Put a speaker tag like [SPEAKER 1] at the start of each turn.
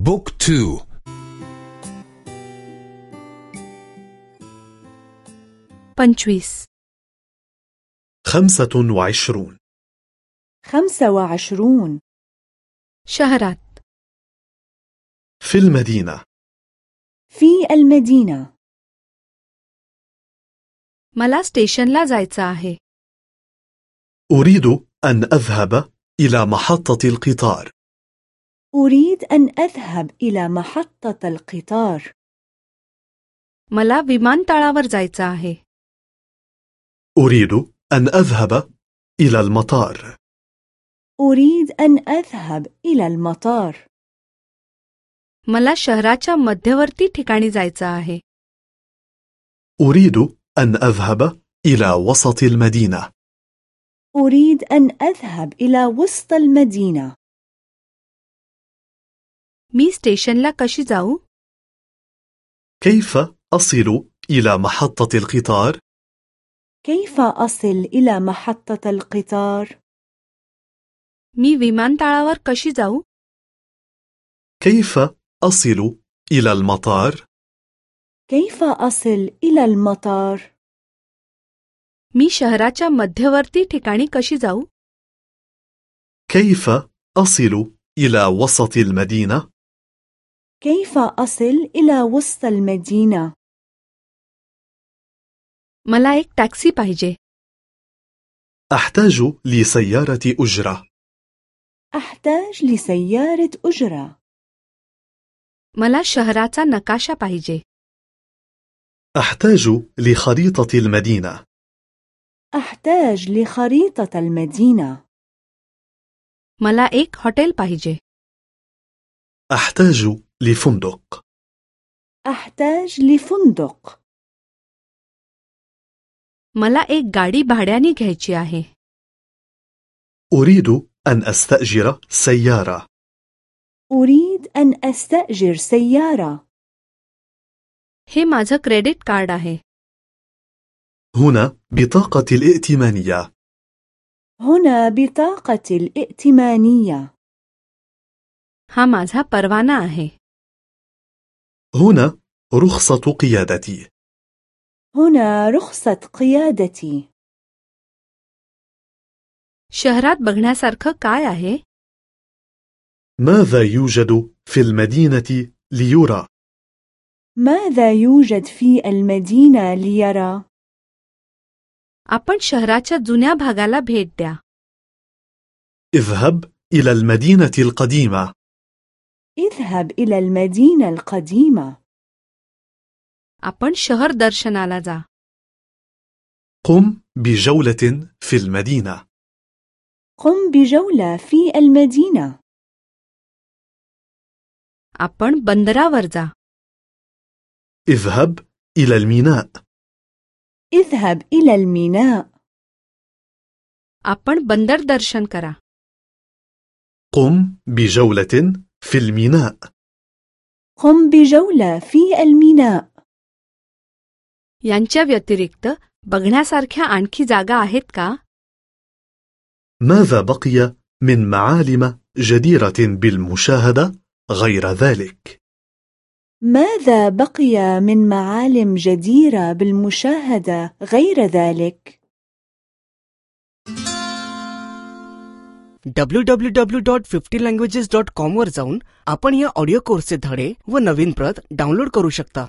[SPEAKER 1] بوك تو
[SPEAKER 2] पंचवीस
[SPEAKER 3] خمسة وعشرون
[SPEAKER 4] خمسة وعشرون
[SPEAKER 2] शहरात
[SPEAKER 3] في المدينة
[SPEAKER 4] في المدينة
[SPEAKER 2] मला स्टेशनला जायचं आहे
[SPEAKER 3] أريد أن أذهب إلى محطة القطار
[SPEAKER 4] أريد أن أذهب إلى محطة القطار
[SPEAKER 2] मला विमानतळावर जायचं आहे
[SPEAKER 3] أريد أن أذهب إلى المطار
[SPEAKER 4] أريد أن أذهب إلى المطار
[SPEAKER 2] मला शहराच्या मध्यवर्ती ठिकाणी जायचं आहे
[SPEAKER 3] أريد أن أذهب إلى وسط المدينة
[SPEAKER 4] أريد أن أذهب إلى وسط المدينة
[SPEAKER 2] मी स्टेशनला कशी जाऊ
[SPEAKER 3] كيف أصل إلى محطة القطار؟
[SPEAKER 4] كيف أصل إلى محطة القطار؟
[SPEAKER 2] मी विमानतळावर कशी जाऊ
[SPEAKER 3] كيف أصل إلى المطار؟
[SPEAKER 4] كيف أصل إلى المطار؟
[SPEAKER 2] मी शहराच्या मध्यवर्ती ठिकाणी कशी जाऊ
[SPEAKER 3] كيف أصل إلى وسط المدينة؟
[SPEAKER 4] كيف أصل إلى وسط المدينة؟
[SPEAKER 2] मला एक टॅक्सी पाहिजे
[SPEAKER 3] أحتاج لسيارة أجرة
[SPEAKER 4] أحتاج لسيارة أجرة
[SPEAKER 2] मला शहराचा नकाशा पाहिजे
[SPEAKER 3] أحتاج لخريطة المدينة
[SPEAKER 4] أحتاج لخريطة المدينة
[SPEAKER 2] मला एक हॉटेल पाहिजे
[SPEAKER 3] أحتاج لفندق
[SPEAKER 4] أحتاج لفندق
[SPEAKER 2] मला एक गाडी भाड्याने घ्यायची आहे
[SPEAKER 3] أريد أن أستأجر سيارة
[SPEAKER 4] أريد أن أستأجر سيارة
[SPEAKER 2] हे माझं क्रेडिट कार्ड आहे
[SPEAKER 3] هنا بطاقة الائتمانية
[SPEAKER 4] هنا بطاقة الائتمانية
[SPEAKER 2] हा माझा परवाना आहे
[SPEAKER 3] هنا رخصة قيادتي
[SPEAKER 4] هنا رخصة قيادتي
[SPEAKER 2] शहरात बघण्यासारखं काय आहे
[SPEAKER 3] ماذا يوجد في المدينة ليرى؟
[SPEAKER 4] ماذا يوجد في المدينة ليرى؟
[SPEAKER 2] आपण शहराच्या जुन्या भागाला भेट द्या
[SPEAKER 3] اذهب إلى المدينة القديمة
[SPEAKER 4] اذهب إلى المدينة القديمة
[SPEAKER 2] आपण शहर दर्शनाला जा
[SPEAKER 3] قم بجولة في المدينة
[SPEAKER 4] قم بجولة في المدينة
[SPEAKER 2] आपण बंदरावर जा
[SPEAKER 3] اذهب إلى الميناء
[SPEAKER 4] اذهب إلى الميناء
[SPEAKER 2] आपण बंदर दर्शन करा
[SPEAKER 3] قم بجولة في الميناء
[SPEAKER 4] قم بجولة في الميناء
[SPEAKER 2] यांच्या व्यतिरिक्त बघण्यासारख्या आणखी जागा आहेत का
[SPEAKER 3] ماذا بقي من معالم جديرة بالمشاهدة غير ذلك؟
[SPEAKER 4] ماذا بقي من معالم جديرة بالمشاهدة غير ذلك؟
[SPEAKER 5] W W W dot fifty languages dot कॉमवर जाऊन आपण या ऑडिओ कोर्सचे धडे व नवीन प्रत डाउनलोड करू शकता.